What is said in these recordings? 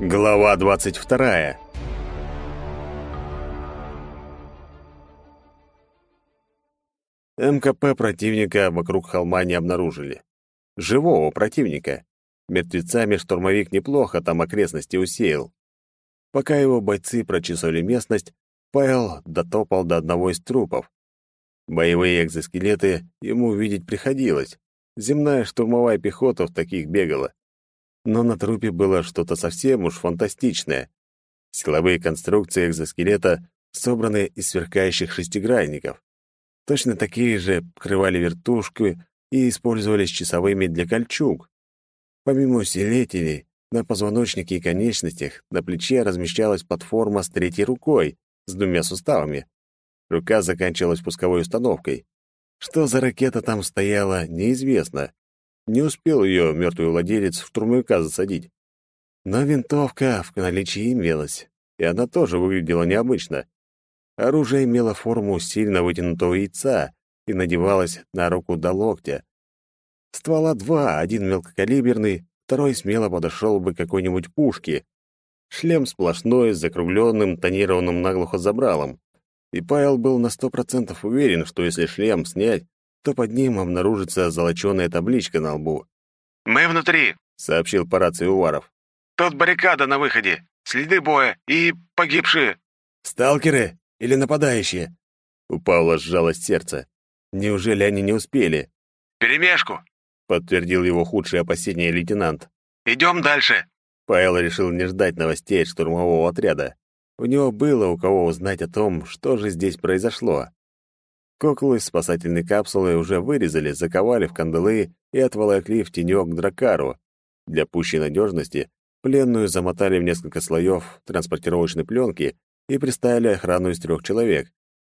Глава двадцать вторая. МКП противника вокруг холма не обнаружили. Живого противника. Мертвецами штурмовик неплохо там окрестности усеял. Пока его бойцы прочесывали местность, Павел дотопал до одного из трупов. Боевые экзоскелеты ему видеть приходилось. Земная штурмовая пехота в таких бегала. Но на трупе было что-то совсем уж фантастичное. Силовые конструкции экзоскелета собраны из сверкающих шестигранников. Точно такие же покрывали вертушки и использовались часовыми для кольчуг. Помимо усилителей, на позвоночнике и конечностях на плече размещалась платформа с третьей рукой, с двумя суставами. Рука заканчивалась пусковой установкой. Что за ракета там стояла, неизвестно. Не успел ее мертвый владелец в штурмовика засадить. Но винтовка в наличии имелась, и она тоже выглядела необычно. Оружие имело форму сильно вытянутого яйца и надевалось на руку до локтя. Ствола два, один мелкокалиберный, второй смело подошел бы к какой-нибудь пушке. Шлем сплошной, с закругленным, тонированным наглухо забралом. И Павел был на сто процентов уверен, что если шлем снять, то под ним обнаружится золоченая табличка на лбу. «Мы внутри», — сообщил по рации Уваров. «Тут баррикада на выходе, следы боя и погибшие». «Сталкеры или нападающие?» У Павла сжалось сердце. Неужели они не успели? «Перемешку», — подтвердил его худшие опасения лейтенант. «Идем дальше». Павел решил не ждать новостей от штурмового отряда. У него было у кого узнать о том, что же здесь произошло. Куклы из спасательной капсулы уже вырезали, заковали в кандалы и отволокли в тенек дракару. Для пущей надежности пленную замотали в несколько слоев транспортировочной пленки и приставили охрану из трех человек.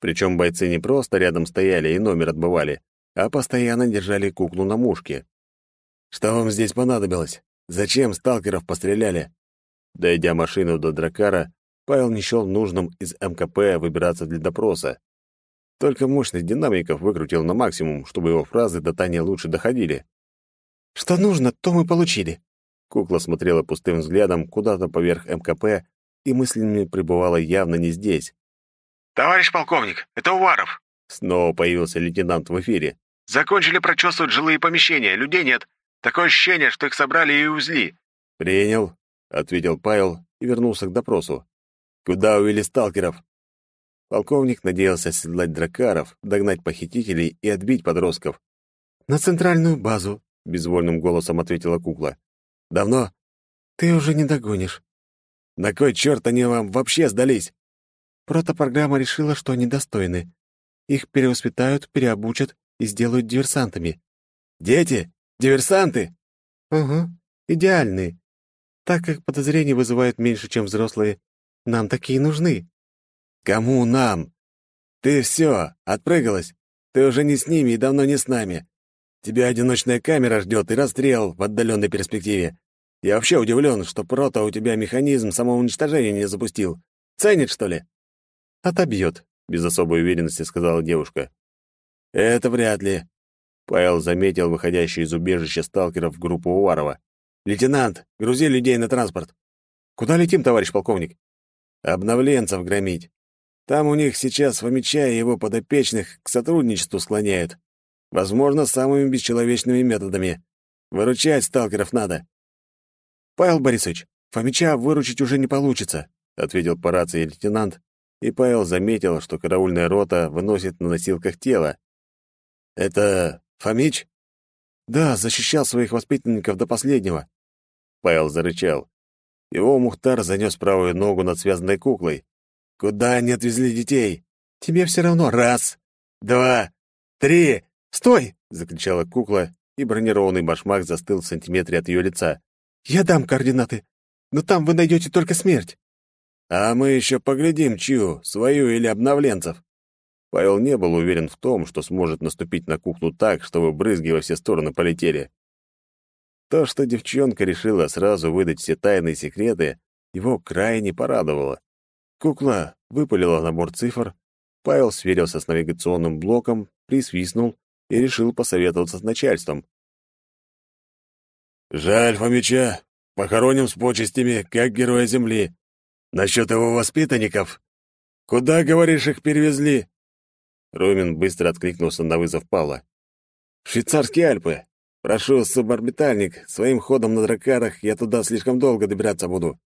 Причем бойцы не просто рядом стояли и номер отбывали, а постоянно держали куклу на мушке. «Что вам здесь понадобилось? Зачем сталкеров постреляли?» Дойдя машину до дракара, Павел не счел нужным из МКП выбираться для допроса. Только мощность динамиков выкрутил на максимум, чтобы его фразы до Тани лучше доходили. «Что нужно, то мы получили». Кукла смотрела пустым взглядом куда-то поверх МКП и мыслями пребывала явно не здесь. «Товарищ полковник, это Уваров!» Снова появился лейтенант в эфире. «Закончили прочесывать жилые помещения, людей нет. Такое ощущение, что их собрали и увезли». «Принял», — ответил Павел и вернулся к допросу. «Куда увели сталкеров?» Полковник надеялся оседлать дракаров, догнать похитителей и отбить подростков. «На центральную базу», — безвольным голосом ответила кукла. «Давно?» «Ты уже не догонишь». «На кой черт они вам вообще сдались?» «Протопрограмма решила, что они достойны. Их перевоспитают, переобучат и сделают диверсантами». «Дети? Диверсанты?» «Угу, идеальные. Так как подозрения вызывают меньше, чем взрослые, нам такие нужны». «Кому нам? Ты все, отпрыгалась. Ты уже не с ними и давно не с нами. Тебя одиночная камера ждет и расстрел в отдаленной перспективе. Я вообще удивлен, что Прото у тебя механизм самоуничтожения не запустил. Ценит, что ли?» «Отобьет», — без особой уверенности сказала девушка. «Это вряд ли». Павел заметил выходящую из убежища сталкеров группу Уварова. «Лейтенант, грузи людей на транспорт». «Куда летим, товарищ полковник?» «Обновленцев громить. Там у них сейчас Фомича и его подопечных к сотрудничеству склоняют. Возможно, самыми бесчеловечными методами. Выручать сталкеров надо. «Павел Борисович, Фомича выручить уже не получится», — ответил по рации лейтенант, и Павел заметил, что караульная рота выносит на носилках тело. «Это Фомич?» «Да, защищал своих воспитанников до последнего». Павел зарычал. Его Мухтар занес правую ногу над связанной куклой. Куда они отвезли детей? Тебе все равно. Раз, два, три. Стой! закричала кукла, и бронированный башмак застыл в сантиметре от ее лица. Я дам координаты, но там вы найдете только смерть. А мы еще поглядим, чью, свою или обновленцев. Павел не был уверен в том, что сможет наступить на куклу так, чтобы брызги во все стороны полетели. То, что девчонка решила сразу выдать все тайные секреты, его крайне порадовало. Кукла выпалила набор цифр, Павел сверился с навигационным блоком, присвистнул и решил посоветоваться с начальством. «Жаль Фомича. Похороним с почестями, как героя Земли. Насчет его воспитанников. Куда, говоришь, их перевезли?» Ромин быстро откликнулся на вызов Павла. «В швейцарские Альпы. Прошу, суборбитальник, своим ходом на дракарах я туда слишком долго добираться буду.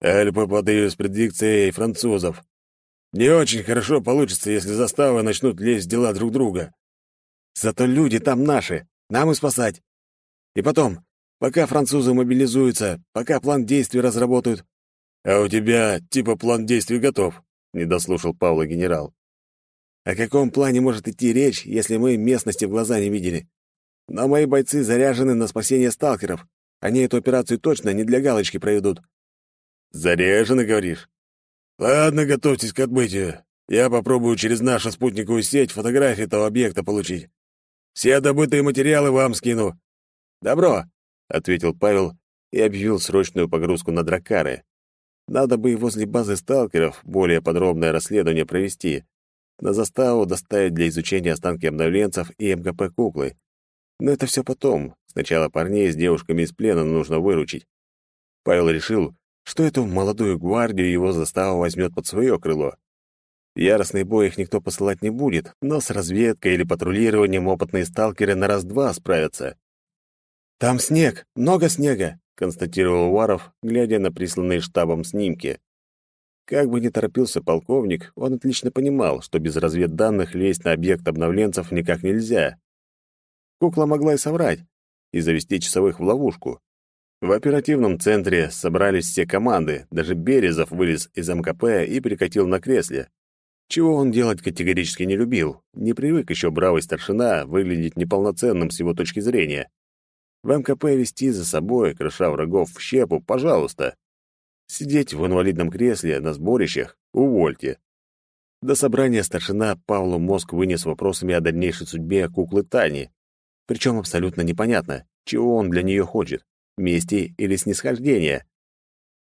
Альпы подаю с предикцией французов. Не очень хорошо получится, если заставы начнут лезть в дела друг друга. Зато люди там наши, нам и спасать. И потом, пока французы мобилизуются, пока план действий разработают. А у тебя типа план действий готов, не дослушал Павла генерал. О каком плане может идти речь, если мы местности в глаза не видели? Но мои бойцы заряжены на спасение сталкеров. Они эту операцию точно не для галочки проведут. Заряжены, говоришь? Ладно, готовьтесь к отбытию. Я попробую через нашу спутниковую сеть фотографии этого объекта получить. Все добытые материалы вам скину. Добро, ответил Павел и объявил срочную погрузку на дракары. Надо бы и возле базы сталкеров более подробное расследование провести. На заставу доставить для изучения останки обновленцев и МКП-куклы. Но это все потом. Сначала парней с девушками из плена нужно выручить. Павел решил, что эту молодую гвардию его застава возьмет под свое крыло. яростный бой их никто посылать не будет, но с разведкой или патрулированием опытные сталкеры на раз-два справятся. «Там снег, много снега», — констатировал Уваров, глядя на присланные штабом снимки. Как бы ни торопился полковник, он отлично понимал, что без разведданных лезть на объект обновленцев никак нельзя. Кукла могла и соврать, и завести часовых в ловушку. В оперативном центре собрались все команды, даже Березов вылез из МКП и перекатил на кресле. Чего он делать категорически не любил, не привык еще бравый старшина выглядеть неполноценным с его точки зрения. В МКП вести за собой, кроша врагов в щепу, пожалуйста. Сидеть в инвалидном кресле на сборищах — увольте. До собрания старшина Павлу мозг вынес вопросами о дальнейшей судьбе куклы Тани. Причем абсолютно непонятно, чего он для нее хочет мести или снисхождения.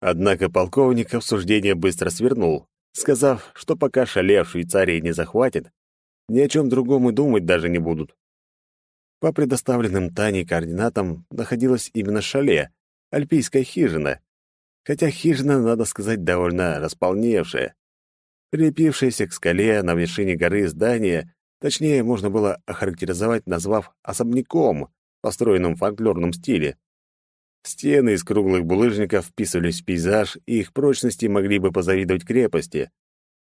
Однако полковник обсуждение быстро свернул, сказав, что пока шале в Швейцарии не захватит, ни о чем другом и думать даже не будут. По предоставленным Таней координатам находилась именно шале, альпийская хижина, хотя хижина, надо сказать, довольно располневшая. Прилепившееся к скале на вершине горы здание, точнее, можно было охарактеризовать, назвав особняком, построенным в фольклорном стиле. Стены из круглых булыжников вписывались в пейзаж, и их прочности могли бы позавидовать крепости.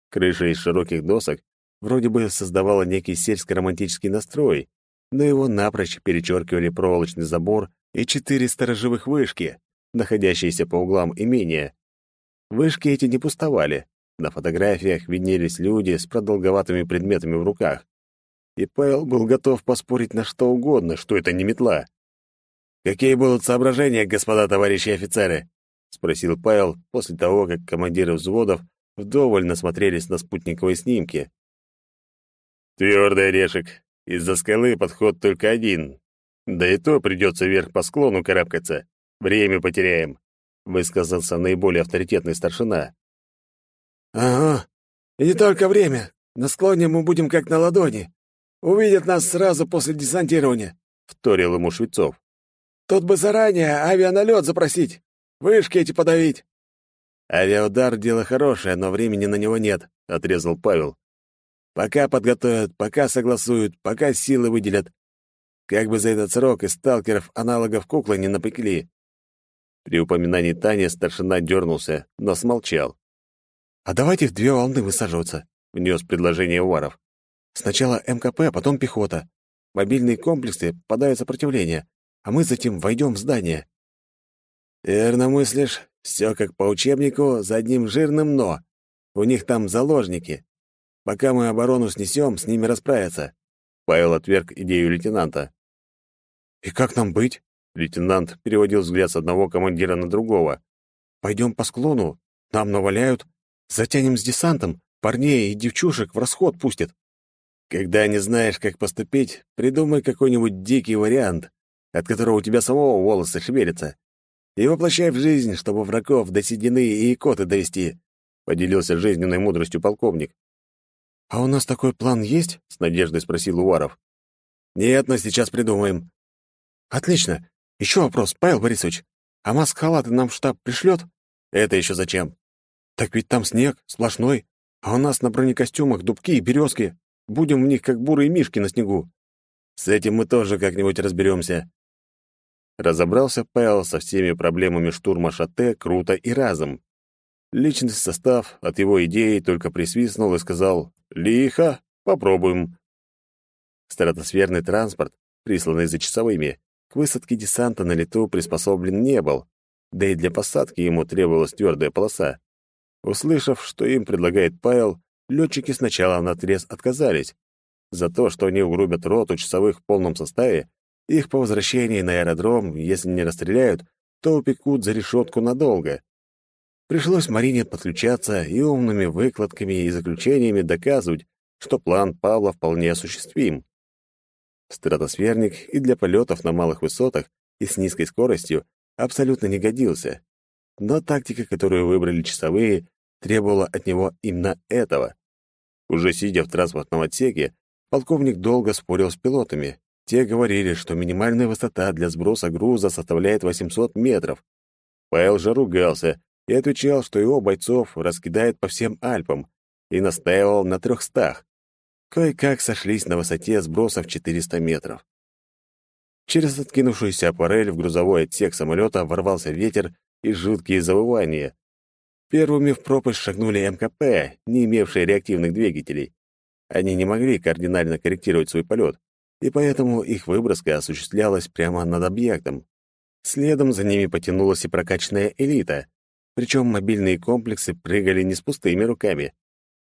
Крыша из широких досок вроде бы создавала некий сельско-романтический настрой, но его напрочь перечеркивали проволочный забор и четыре сторожевых вышки, находящиеся по углам имения. Вышки эти не пустовали. На фотографиях виднелись люди с продолговатыми предметами в руках. И Павел был готов поспорить на что угодно, что это не метла. «Какие будут соображения, господа товарищи офицеры?» — спросил Павел после того, как командиры взводов вдоволь насмотрелись на спутниковые снимки. «Твердый орешек. Из-за скалы подход только один. Да и то придется вверх по склону карабкаться. Время потеряем», — высказался наиболее авторитетный старшина. «Ага. И не только время. На склоне мы будем как на ладони. Увидят нас сразу после десантирования», — вторил ему Швецов. Тут бы заранее авианалет запросить, вышки эти подавить. Авиаудар — дело хорошее, но времени на него нет, — отрезал Павел. Пока подготовят, пока согласуют, пока силы выделят. Как бы за этот срок из сталкеров аналогов куклы не напекли. При упоминании Тани старшина дернулся, но смолчал. «А давайте в две волны высаживаться», — внес предложение Уваров. «Сначала МКП, потом пехота. Мобильные комплексы подают сопротивление, а мы затем войдем в здание». «Верно мыслишь. Все как по учебнику, за одним жирным «но». У них там заложники. Пока мы оборону снесем, с ними расправятся». Павел отверг идею лейтенанта. «И как нам быть?» Лейтенант переводил взгляд с одного командира на другого. «Пойдем по склону, нам наваляют, затянем с десантом, парней и девчушек в расход пустят». «Когда не знаешь, как поступить, придумай какой-нибудь дикий вариант от которого у тебя самого волосы шевелятся, и воплощай в жизнь, чтобы врагов до седины и икоты довести», — поделился жизненной мудростью полковник. «А у нас такой план есть?» — с надеждой спросил Уваров. «Нет, но сейчас придумаем». «Отлично. Еще вопрос, Павел Борисович. А маск-халаты нам штаб пришлет?» «Это еще зачем?» «Так ведь там снег, сплошной, а у нас на бронекостюмах дубки и березки. Будем в них, как бурые мишки на снегу». «С этим мы тоже как-нибудь разберемся». Разобрался Павел со всеми проблемами штурма Шате круто и разом. Личный состав от его идеи только присвистнул и сказал «Лихо, попробуем». Стратосферный транспорт, присланный за часовыми, к высадке десанта на лету приспособлен не был, да и для посадки ему требовалась твердая полоса. Услышав, что им предлагает Павел, летчики сначала наотрез отказались. За то, что они угрубят роту часовых в полном составе, их по возвращении на аэродром, если не расстреляют, то упекут за решетку надолго. Пришлось Марине подключаться и умными выкладками и заключениями доказывать, что план Павла вполне осуществим. Стратосферник и для полетов на малых высотах и с низкой скоростью абсолютно не годился. Но тактика, которую выбрали часовые, требовала от него именно этого. Уже сидя в транспортном отсеке, полковник долго спорил с пилотами. Те говорили, что минимальная высота для сброса груза составляет 800 метров. Павел же ругался и отвечал, что его бойцов раскидает по всем Альпам, и настаивал на трехстах. Кое-как сошлись на высоте сбросов 400 метров. Через откинувшуюся аппарель в грузовой отсек самолета ворвался ветер и жуткие завывания. Первыми в пропасть шагнули МКП, не имевшие реактивных двигателей. Они не могли кардинально корректировать свой полет, и поэтому их выброска осуществлялась прямо над объектом. Следом за ними потянулась и прокачанная элита, причем мобильные комплексы прыгали не с пустыми руками.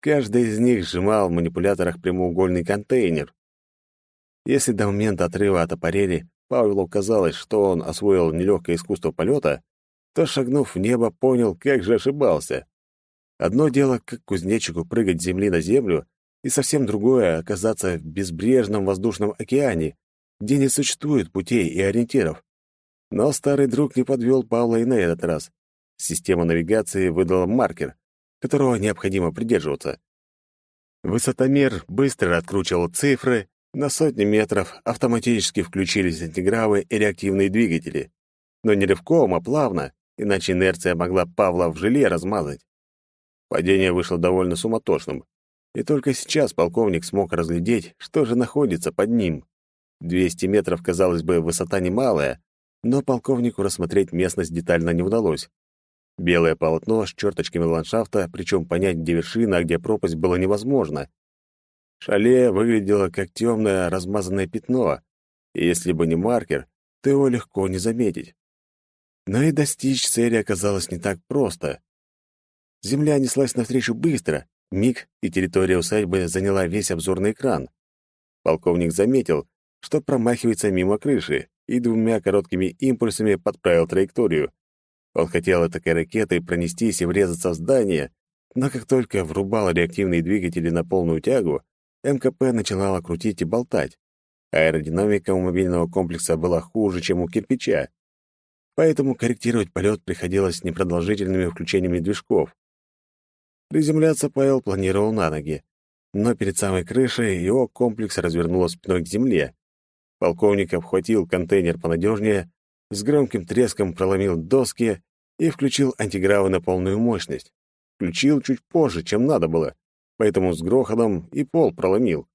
Каждый из них сжимал в манипуляторах прямоугольный контейнер. Если до момента отрыва от аппарели Павлу казалось, что он освоил нелегкое искусство полета, то, шагнув в небо, понял, как же ошибался. Одно дело, как кузнечику прыгать с земли на землю, и совсем другое — оказаться в безбрежном воздушном океане, где не существует путей и ориентиров. Но старый друг не подвел Павла и на этот раз. Система навигации выдала маркер, которого необходимо придерживаться. Высотомер быстро откручивал цифры, на сотни метров автоматически включились антигравы и реактивные двигатели. Но не рывком, а плавно, иначе инерция могла Павла в желе размазать. Падение вышло довольно суматошным, и только сейчас полковник смог разглядеть, что же находится под ним. 200 метров, казалось бы, высота немалая, но полковнику рассмотреть местность детально не удалось. Белое полотно с черточками ландшафта, причем понять, где вершина, а где пропасть, было невозможно. Шале выглядело как темное размазанное пятно, и если бы не маркер, то его легко не заметить. Но и достичь цели оказалось не так просто. Земля неслась навстречу быстро, миг, и территория усадьбы заняла весь обзорный экран. Полковник заметил, что промахивается мимо крыши, и двумя короткими импульсами подправил траекторию. Он хотел этой ракетой пронестись и врезаться в здание, но как только врубал реактивные двигатели на полную тягу, МКП начинала крутить и болтать. Аэродинамика у мобильного комплекса была хуже, чем у кирпича. Поэтому корректировать полет приходилось непродолжительными включениями движков. Приземляться Павел планировал на ноги, но перед самой крышей его комплекс развернуло спиной к земле. Полковник обхватил контейнер понадежнее, с громким треском проломил доски и включил антигравы на полную мощность. Включил чуть позже, чем надо было, поэтому с грохотом и пол проломил.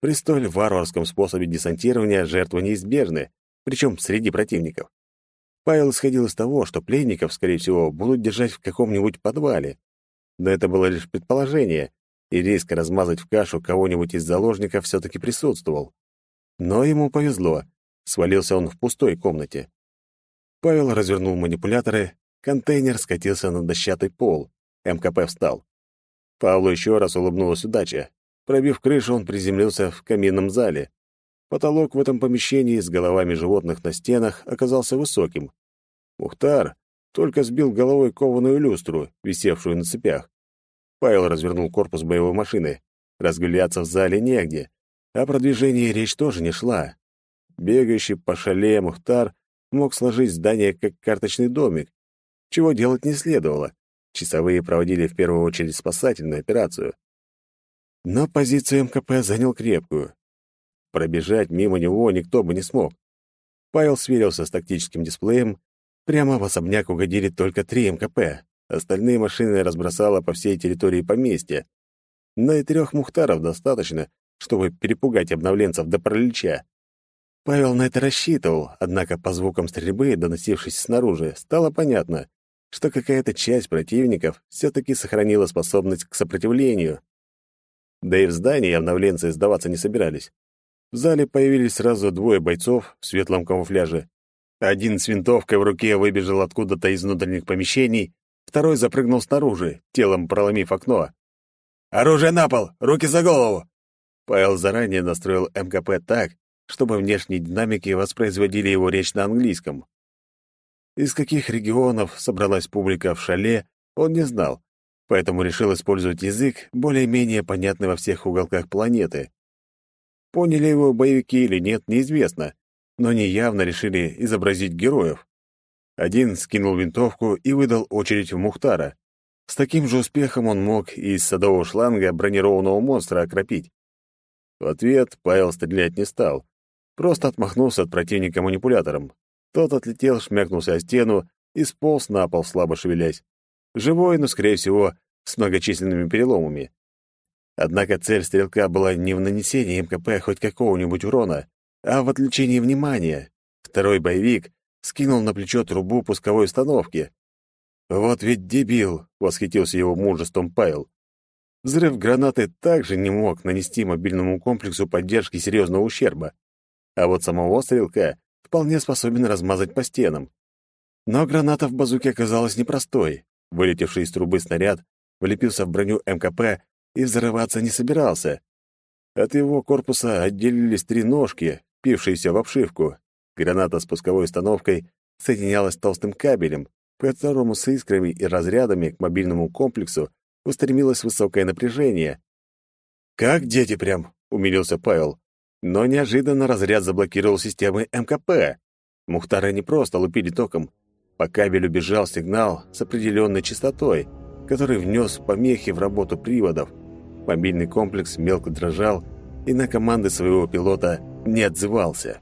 При столь варварском способе десантирования жертвы неизбежны, причем среди противников. Павел исходил из того, что пленников, скорее всего, будут держать в каком-нибудь подвале. Но это было лишь предположение, и риск размазать в кашу кого-нибудь из заложников все-таки присутствовал. Но ему повезло. Свалился он в пустой комнате. Павел развернул манипуляторы, контейнер скатился на дощатый пол. МКП встал. Павлу еще раз улыбнулась удача. Пробив крышу, он приземлился в каминном зале. Потолок в этом помещении с головами животных на стенах оказался высоким. Мухтар только сбил головой кованую люстру, висевшую на цепях. Павел развернул корпус боевой машины. Разгуляться в зале негде, о продвижении речь тоже не шла. Бегающий по шале Мухтар мог сложить здание как карточный домик, чего делать не следовало. Часовые проводили в первую очередь спасательную операцию. Но позицию МКП занял крепкую. Пробежать мимо него никто бы не смог. Павел сверился с тактическим дисплеем. Прямо в особняк угодили только три МКП. Остальные машины разбросало по всей территории поместья. Но и трех мухтаров достаточно, чтобы перепугать обновленцев до паралича. Павел на это рассчитывал, однако по звукам стрельбы, доносившейся снаружи, стало понятно, что какая-то часть противников все-таки сохранила способность к сопротивлению. Да и в здании обновленцы сдаваться не собирались. В зале появились сразу двое бойцов в светлом камуфляже. Один с винтовкой в руке выбежал откуда-то из внутренних помещений, второй запрыгнул снаружи, телом проломив окно. «Оружие на пол! Руки за голову!» Павел заранее настроил МКП так, чтобы внешние динамики воспроизводили его речь на английском. Из каких регионов собралась публика в шале, он не знал, поэтому решил использовать язык, более-менее понятный во всех уголках планеты. Поняли его боевики или нет, неизвестно, но они явно решили изобразить героев. Один скинул винтовку и выдал очередь в Мухтара. С таким же успехом он мог и из садового шланга бронированного монстра окропить. В ответ Павел стрелять не стал, Просто отмахнулся от противника манипулятором. Тот отлетел, шмякнулся о стену и сполз на пол, слабо шевелясь. Живой, но, скорее всего, с многочисленными переломами. Однако цель стрелка была не в нанесении МКП хоть какого-нибудь урона, а в отвлечении внимания. Второй боевик скинул на плечо трубу пусковой установки. «Вот ведь дебил!» — восхитился его мужеством Павел. Взрыв гранаты также не мог нанести мобильному комплексу поддержки серьезного ущерба а вот самого стрелка вполне способен размазать по стенам. Но граната в базуке оказалась непростой. Вылетевший из трубы снаряд влепился в броню МКП и взрываться не собирался. От его корпуса отделились три ножки, пившиеся в обшивку. Граната с пусковой установкой соединялась толстым кабелем, по которому с искрами и разрядами к мобильному комплексу устремилось высокое напряжение. «Как дети прям!» — умилился Павел. Но неожиданно разряд заблокировал системы МКП. Мухтары не просто лупили током. По кабелю бежал сигнал с определенной частотой, который внес помехи в работу приводов. Мобильный комплекс мелко дрожал и на команды своего пилота не отзывался.